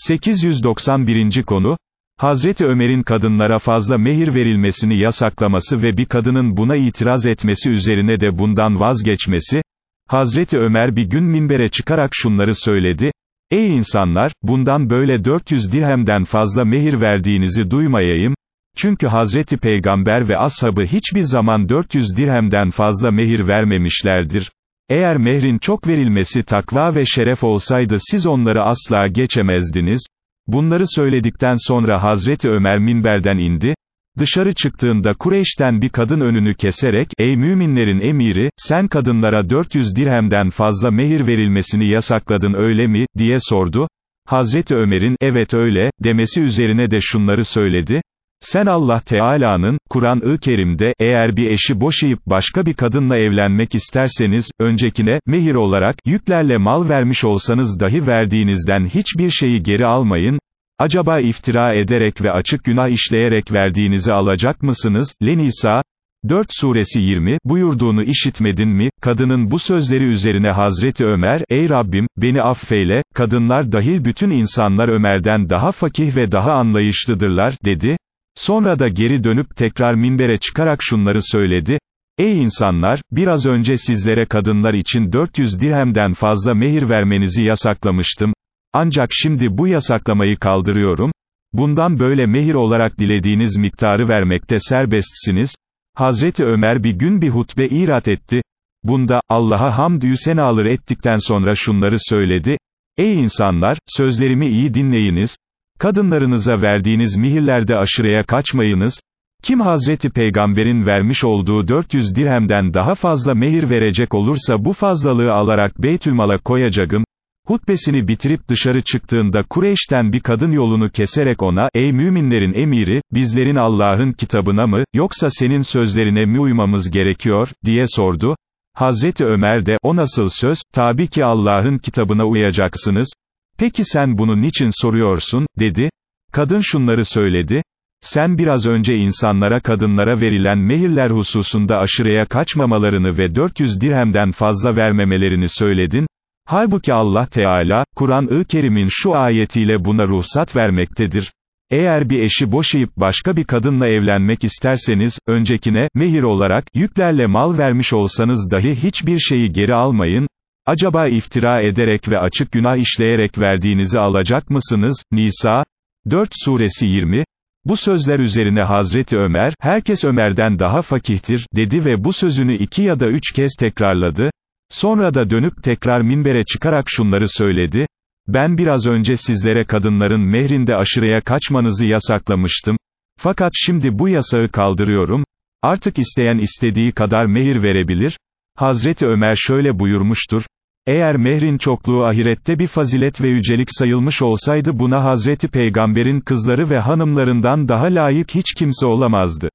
891. konu, Hazreti Ömer'in kadınlara fazla mehir verilmesini yasaklaması ve bir kadının buna itiraz etmesi üzerine de bundan vazgeçmesi, Hazreti Ömer bir gün minbere çıkarak şunları söyledi, Ey insanlar, bundan böyle 400 dirhemden fazla mehir verdiğinizi duymayayım, çünkü Hazreti Peygamber ve ashabı hiçbir zaman 400 dirhemden fazla mehir vermemişlerdir. Eğer mehrin çok verilmesi takva ve şeref olsaydı siz onları asla geçemezdiniz. Bunları söyledikten sonra Hazreti Ömer minberden indi, dışarı çıktığında Kureyş'ten bir kadın önünü keserek, ey müminlerin emiri, sen kadınlara 400 dirhemden fazla mehir verilmesini yasakladın öyle mi, diye sordu. Hazreti Ömer'in, evet öyle, demesi üzerine de şunları söyledi, sen Allah Teala'nın, Kur'an-ı Kerim'de, eğer bir eşi boşayıp başka bir kadınla evlenmek isterseniz, öncekine, mehir olarak, yüklerle mal vermiş olsanız dahi verdiğinizden hiçbir şeyi geri almayın, acaba iftira ederek ve açık günah işleyerek verdiğinizi alacak mısınız? Lenisa, 4 suresi 20, buyurduğunu işitmedin mi, kadının bu sözleri üzerine Hazreti Ömer, ey Rabbim, beni affeyle, kadınlar dahil bütün insanlar Ömer'den daha fakih ve daha anlayışlıdırlar, dedi, Sonra da geri dönüp tekrar minbere çıkarak şunları söyledi, Ey insanlar, biraz önce sizlere kadınlar için 400 dirhemden fazla mehir vermenizi yasaklamıştım, ancak şimdi bu yasaklamayı kaldırıyorum, bundan böyle mehir olarak dilediğiniz miktarı vermekte serbestsiniz, Hazreti Ömer bir gün bir hutbe irat etti, bunda, Allah'a hamdü senalar ettikten sonra şunları söyledi, Ey insanlar, sözlerimi iyi dinleyiniz, Kadınlarınıza verdiğiniz mihirlerde aşırıya kaçmayınız, kim Hazreti Peygamber'in vermiş olduğu 400 dirhemden daha fazla mehir verecek olursa bu fazlalığı alarak Beytülmal'a koyacağım, hutbesini bitirip dışarı çıktığında Kureyş'ten bir kadın yolunu keserek ona, ey müminlerin emiri, bizlerin Allah'ın kitabına mı, yoksa senin sözlerine mi uymamız gerekiyor, diye sordu. Hazreti Ömer de, o nasıl söz, tabi ki Allah'ın kitabına uyacaksınız, Peki sen bunu niçin soruyorsun, dedi. Kadın şunları söyledi. Sen biraz önce insanlara kadınlara verilen mehirler hususunda aşırıya kaçmamalarını ve 400 dirhemden fazla vermemelerini söyledin. Halbuki Allah Teala, Kur'an-ı Kerim'in şu ayetiyle buna ruhsat vermektedir. Eğer bir eşi boşayıp başka bir kadınla evlenmek isterseniz, öncekine, mehir olarak, yüklerle mal vermiş olsanız dahi hiçbir şeyi geri almayın, Acaba iftira ederek ve açık günah işleyerek verdiğinizi alacak mısınız? Nisa, 4 suresi 20, bu sözler üzerine Hazreti Ömer, herkes Ömer'den daha fakihtir, dedi ve bu sözünü iki ya da üç kez tekrarladı, sonra da dönüp tekrar minbere çıkarak şunları söyledi, ben biraz önce sizlere kadınların mehrinde aşırıya kaçmanızı yasaklamıştım, fakat şimdi bu yasağı kaldırıyorum, artık isteyen istediği kadar mehir verebilir, Hazreti Ömer şöyle buyurmuştur, eğer mehrin çokluğu ahirette bir fazilet ve yücelik sayılmış olsaydı buna Hazreti Peygamber'in kızları ve hanımlarından daha layık hiç kimse olamazdı.